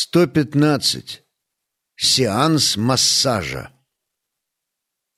115. Сеанс массажа.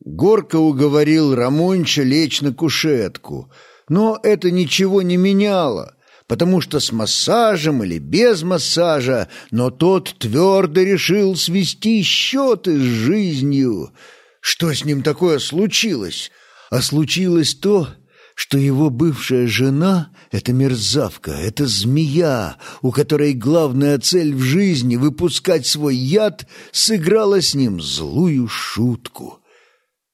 Горка уговорил Рамонча лечь на кушетку, но это ничего не меняло, потому что с массажем или без массажа, но тот твердо решил свести счеты с жизнью. Что с ним такое случилось? А случилось то, что его бывшая жена — это мерзавка, это змея, у которой главная цель в жизни — выпускать свой яд, сыграла с ним злую шутку.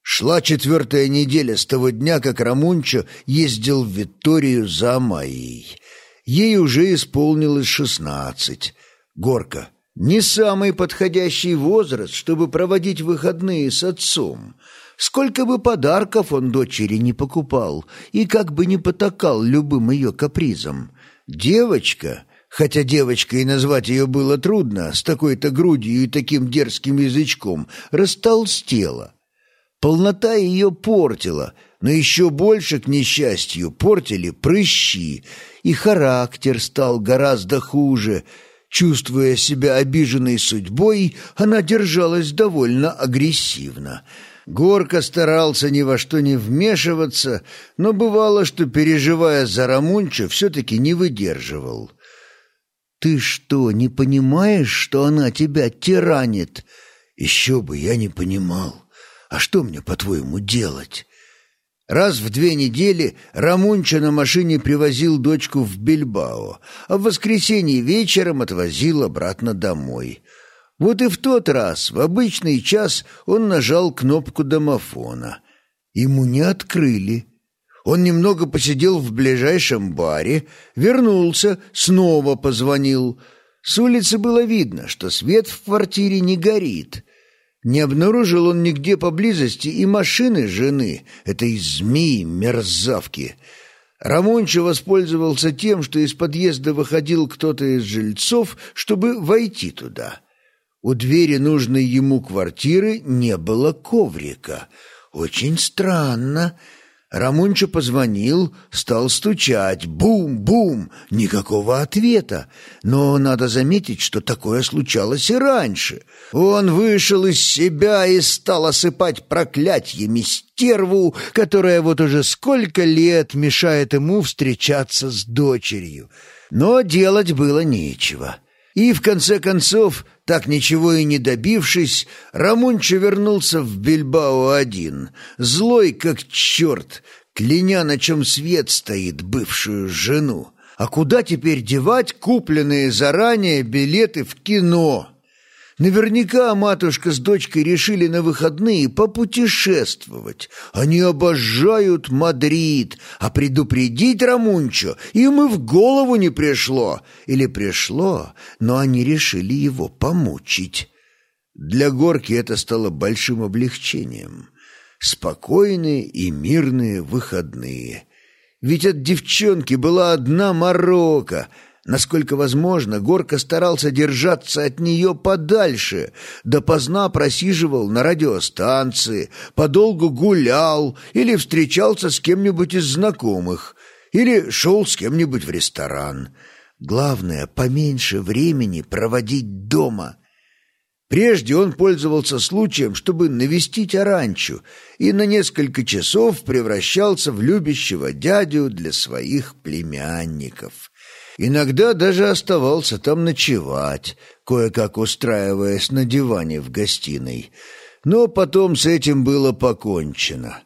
Шла четвертая неделя с того дня, как Рамунчо ездил в Викторию за Майей. Ей уже исполнилось шестнадцать. Горка — не самый подходящий возраст, чтобы проводить выходные с отцом — Сколько бы подарков он дочери не покупал и как бы не потакал любым ее капризом. Девочка, хотя девочкой назвать ее было трудно, с такой-то грудью и таким дерзким язычком, растолстела. Полнота ее портила, но еще больше, к несчастью, портили прыщи, и характер стал гораздо хуже. Чувствуя себя обиженной судьбой, она держалась довольно агрессивно — Горка старался ни во что не вмешиваться, но бывало, что, переживая за Рамунча, все-таки не выдерживал. «Ты что, не понимаешь, что она тебя тиранит?» «Еще бы я не понимал. А что мне, по-твоему, делать?» Раз в две недели Рамунча на машине привозил дочку в Бильбао, а в воскресенье вечером отвозил обратно домой — вот и в тот раз, в обычный час, он нажал кнопку домофона. Ему не открыли. Он немного посидел в ближайшем баре, вернулся, снова позвонил. С улицы было видно, что свет в квартире не горит. Не обнаружил он нигде поблизости и машины жены, этой змеи мерзавки. Рамончо воспользовался тем, что из подъезда выходил кто-то из жильцов, чтобы войти туда. У двери нужной ему квартиры не было коврика. Очень странно. Рамунчо позвонил, стал стучать. Бум-бум! Никакого ответа. Но надо заметить, что такое случалось и раньше. Он вышел из себя и стал осыпать проклятьями стерву, которая вот уже сколько лет мешает ему встречаться с дочерью. Но делать было нечего. И, в конце концов, так ничего и не добившись, Рамунчо вернулся в Бильбао один, злой как черт, кляня, на чем свет стоит бывшую жену. А куда теперь девать купленные заранее билеты в кино? Наверняка матушка с дочкой решили на выходные попутешествовать. Они обожают Мадрид, а предупредить Рамунчо им и в голову не пришло. Или пришло, но они решили его помучить. Для Горки это стало большим облегчением. Спокойные и мирные выходные. Ведь от девчонки была одна морока — Насколько возможно, Горка старался держаться от нее подальше, допоздна просиживал на радиостанции, подолгу гулял или встречался с кем-нибудь из знакомых, или шел с кем-нибудь в ресторан. Главное, поменьше времени проводить дома. Прежде он пользовался случаем, чтобы навестить Аранчу, и на несколько часов превращался в любящего дядю для своих племянников. Иногда даже оставался там ночевать, кое-как устраиваясь на диване в гостиной. Но потом с этим было покончено.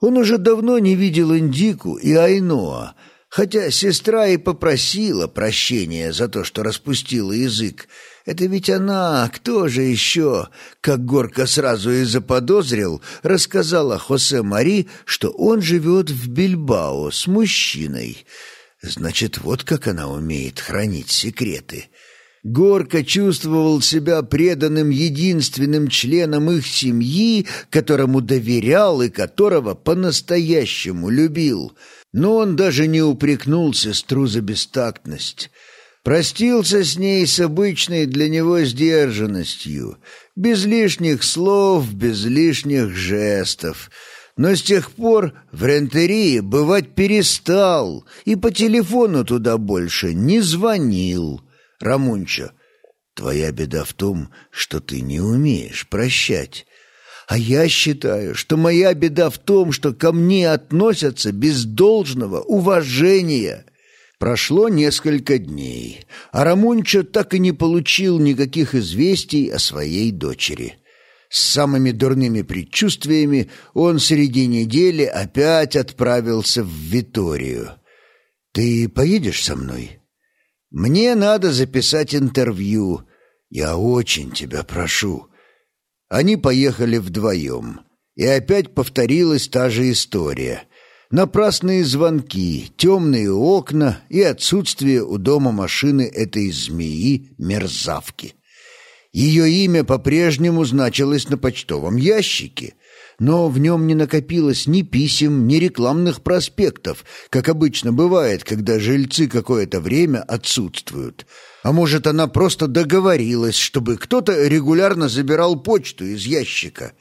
Он уже давно не видел Индику и Айноа, хотя сестра и попросила прощения за то, что распустила язык. Это ведь она, кто же еще, как Горка сразу и заподозрил, рассказала Хосе Мари, что он живет в Бильбао с мужчиной — Значит, вот как она умеет хранить секреты. Горка чувствовал себя преданным единственным членом их семьи, которому доверял и которого по-настоящему любил. Но он даже не упрекнул сестру за бестактность. Простился с ней с обычной для него сдержанностью, без лишних слов, без лишних жестов — но с тех пор в Рентерии бывать перестал и по телефону туда больше не звонил. Рамунчо, Твоя беда в том, что ты не умеешь прощать. А я считаю, что моя беда в том, что ко мне относятся без должного уважения. Прошло несколько дней, а Рамунчо так и не получил никаких известий о своей дочери. С самыми дурными предчувствиями он среди недели опять отправился в Виторию. «Ты поедешь со мной?» «Мне надо записать интервью. Я очень тебя прошу». Они поехали вдвоем, и опять повторилась та же история — Напрасные звонки, темные окна и отсутствие у дома машины этой змеи-мерзавки. Ее имя по-прежнему значилось на почтовом ящике, но в нем не накопилось ни писем, ни рекламных проспектов, как обычно бывает, когда жильцы какое-то время отсутствуют. А может, она просто договорилась, чтобы кто-то регулярно забирал почту из ящика.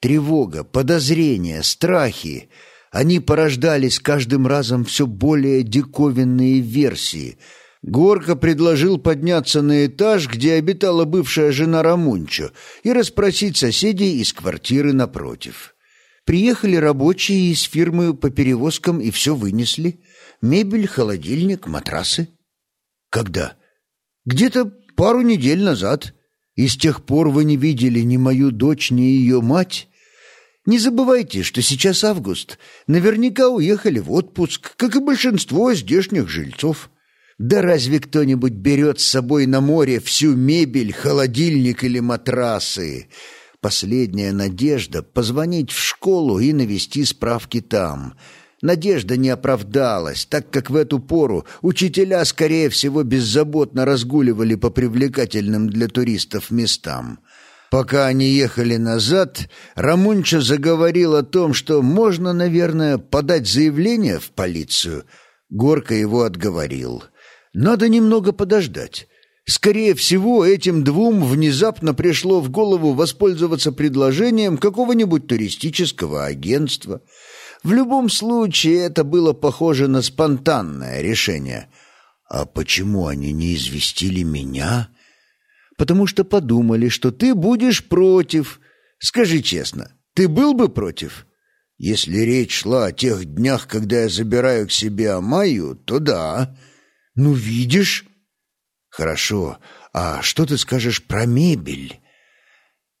Тревога, подозрения, страхи — они порождались каждым разом все более диковинные версии. Горка предложил подняться на этаж, где обитала бывшая жена Рамунчо, и расспросить соседей из квартиры напротив. Приехали рабочие из фирмы по перевозкам и все вынесли. Мебель, холодильник, матрасы. Когда? Где-то пару недель назад. И с тех пор вы не видели ни мою дочь, ни ее мать. Не забывайте, что сейчас август. Наверняка уехали в отпуск, как и большинство здешних жильцов. Да разве кто-нибудь берет с собой на море всю мебель, холодильник или матрасы? Последняя надежда — позвонить в школу и навести справки там. Надежда не оправдалась, так как в эту пору учителя, скорее всего, беззаботно разгуливали по привлекательным для туристов местам. Пока они ехали назад, Рамунчо заговорил о том, что можно, наверное, подать заявление в полицию. Горка его отговорил. Надо немного подождать. Скорее всего, этим двум внезапно пришло в голову воспользоваться предложением какого-нибудь туристического агентства. В любом случае, это было похоже на спонтанное решение. «А почему они не известили меня?» потому что подумали, что ты будешь против. Скажи честно, ты был бы против? Если речь шла о тех днях, когда я забираю к себе Амаю, то да. Ну, видишь? Хорошо. А что ты скажешь про мебель?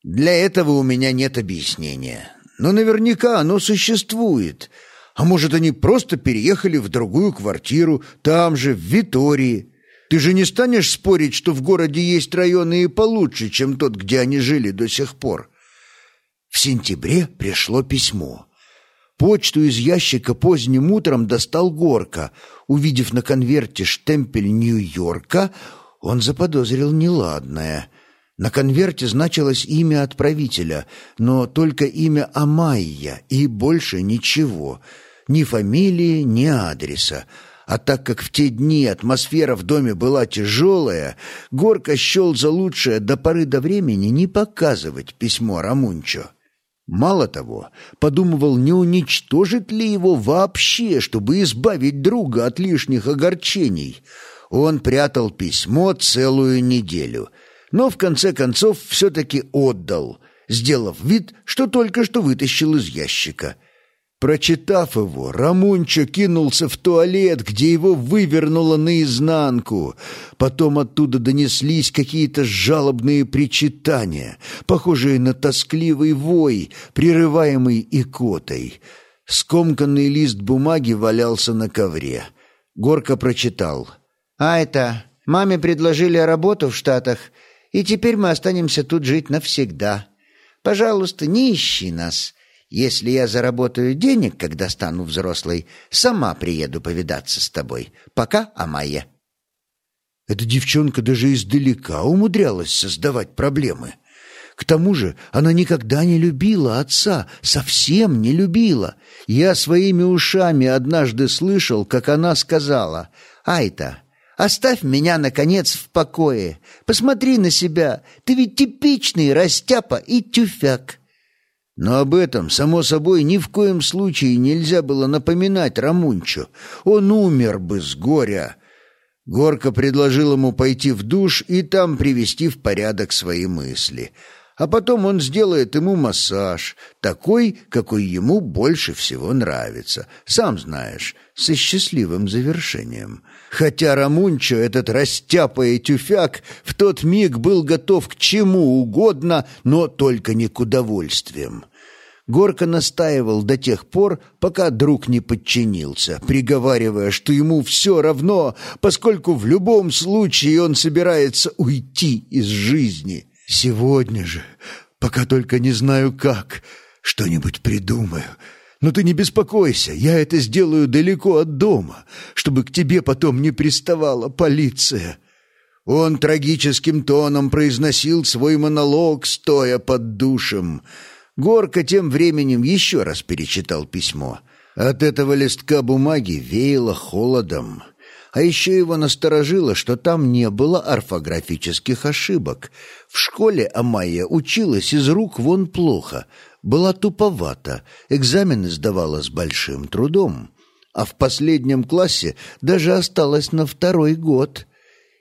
Для этого у меня нет объяснения. Но наверняка оно существует. А может, они просто переехали в другую квартиру, там же, в Витории. Ты же не станешь спорить, что в городе есть районы и получше, чем тот, где они жили до сих пор. В сентябре пришло письмо. Почту из ящика поздним утром достал Горка. Увидев на конверте штемпель Нью-Йорка, он заподозрил неладное. На конверте значилось имя отправителя, но только имя Амайя и больше ничего. Ни фамилии, ни адреса. А так как в те дни атмосфера в доме была тяжелая, Горка счел за лучшее до поры до времени не показывать письмо Рамунчо. Мало того, подумывал, не уничтожит ли его вообще, чтобы избавить друга от лишних огорчений. Он прятал письмо целую неделю, но в конце концов все-таки отдал, сделав вид, что только что вытащил из ящика — Прочитав его, Рамунчо кинулся в туалет, где его вывернуло наизнанку. Потом оттуда донеслись какие-то жалобные причитания, похожие на тоскливый вой, прерываемый икотой. Скомканный лист бумаги валялся на ковре. Горка прочитал. «А это... Маме предложили работу в Штатах, и теперь мы останемся тут жить навсегда. Пожалуйста, не ищи нас». Если я заработаю денег, когда стану взрослой, сама приеду повидаться с тобой. Пока, Амайя». Эта девчонка даже издалека умудрялась создавать проблемы. К тому же она никогда не любила отца, совсем не любила. Я своими ушами однажды слышал, как она сказала, «Айта, оставь меня, наконец, в покое. Посмотри на себя, ты ведь типичный растяпа и тюфяк». Но об этом, само собой, ни в коем случае нельзя было напоминать Рамунчо. Он умер бы с горя. Горка предложил ему пойти в душ и там привести в порядок свои мысли. А потом он сделает ему массаж, такой, какой ему больше всего нравится. Сам знаешь, со счастливым завершением. Хотя Рамунчо, этот растяпая тюфяк, в тот миг был готов к чему угодно, но только не к удовольствиям. Горка настаивал до тех пор, пока друг не подчинился, приговаривая, что ему все равно, поскольку в любом случае он собирается уйти из жизни. «Сегодня же, пока только не знаю как, что-нибудь придумаю. Но ты не беспокойся, я это сделаю далеко от дома, чтобы к тебе потом не приставала полиция». Он трагическим тоном произносил свой монолог, стоя под душем – Горка тем временем еще раз перечитал письмо. От этого листка бумаги веяло холодом. А еще его насторожило, что там не было орфографических ошибок. В школе Амайя училась из рук вон плохо, была туповата, экзамены сдавала с большим трудом. А в последнем классе даже осталась на второй год.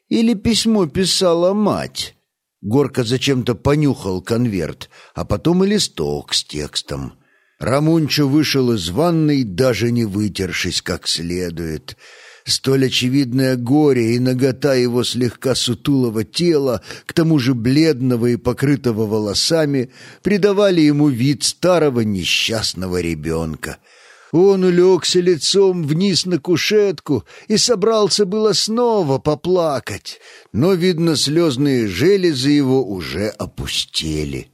Или письмо писала мать. Горка зачем-то понюхал конверт, а потом и листок с текстом. Рамунчо вышел из ванной, даже не вытершись как следует. Столь очевидное горе и нагота его слегка сутулого тела, к тому же бледного и покрытого волосами, придавали ему вид старого несчастного ребенка — он улегся лицом вниз на кушетку и собрался было снова поплакать, но, видно, слезные железы его уже опустели.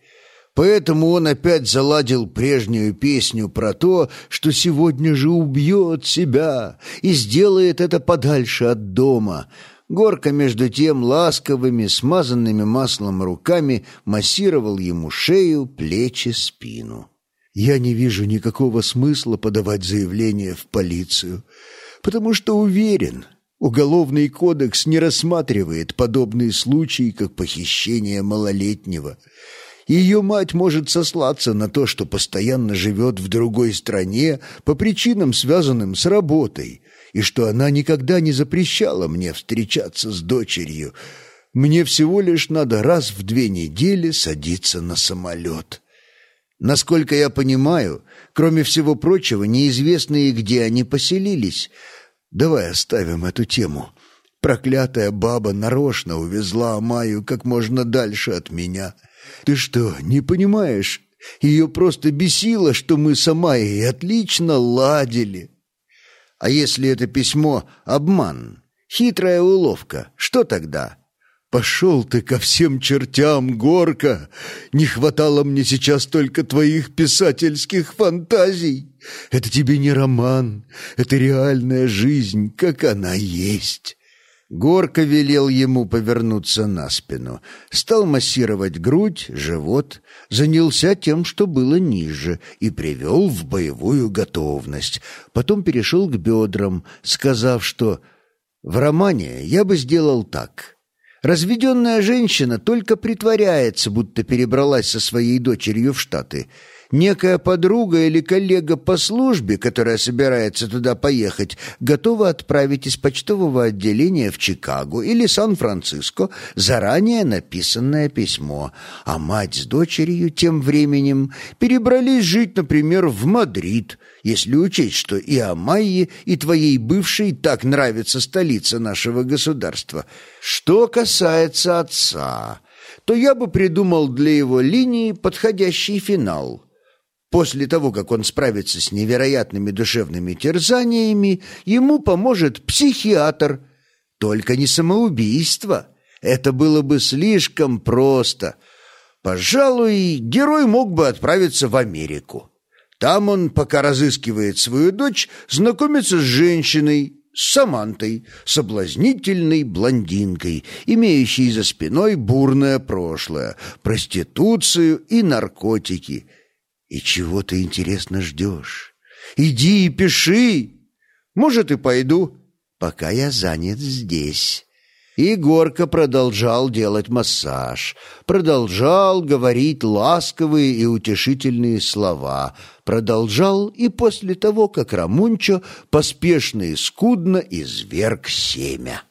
Поэтому он опять заладил прежнюю песню про то, что сегодня же убьет себя и сделает это подальше от дома. Горка, между тем, ласковыми, смазанными маслом руками массировал ему шею, плечи, спину. Я не вижу никакого смысла подавать заявление в полицию, потому что уверен, Уголовный кодекс не рассматривает подобные случаи, как похищение малолетнего. Ее мать может сослаться на то, что постоянно живет в другой стране по причинам, связанным с работой, и что она никогда не запрещала мне встречаться с дочерью. Мне всего лишь надо раз в две недели садиться на самолет». Насколько я понимаю, кроме всего прочего, неизвестно и где они поселились. Давай оставим эту тему. Проклятая баба нарочно увезла Амаю как можно дальше от меня. Ты что, не понимаешь? Ее просто бесило, что мы с Амайей отлично ладили. А если это письмо — обман, хитрая уловка, что тогда?» «Пошел ты ко всем чертям, Горка! Не хватало мне сейчас только твоих писательских фантазий. Это тебе не роман, это реальная жизнь, как она есть». Горка велел ему повернуться на спину, стал массировать грудь, живот, занялся тем, что было ниже, и привел в боевую готовность. Потом перешел к бедрам, сказав, что «в романе я бы сделал так». Разведенная женщина только притворяется, будто перебралась со своей дочерью в Штаты – Некая подруга или коллега по службе, которая собирается туда поехать, готова отправить из почтового отделения в Чикаго или Сан-Франциско заранее написанное письмо, а мать с дочерью тем временем перебрались жить, например, в Мадрид, если учесть, что и Амайе, и твоей бывшей так нравится столица нашего государства. Что касается отца, то я бы придумал для его линии подходящий финал — После того, как он справится с невероятными душевными терзаниями, ему поможет психиатр. Только не самоубийство. Это было бы слишком просто. Пожалуй, герой мог бы отправиться в Америку. Там он, пока разыскивает свою дочь, знакомится с женщиной, Самантой, соблазнительной блондинкой, имеющей за спиной бурное прошлое, проституцию и наркотики – и чего ты, интересно, ждешь? Иди и пиши. Может, и пойду, пока я занят здесь». И Горка продолжал делать массаж, продолжал говорить ласковые и утешительные слова, продолжал и после того, как Рамунчо поспешно и скудно изверг семя.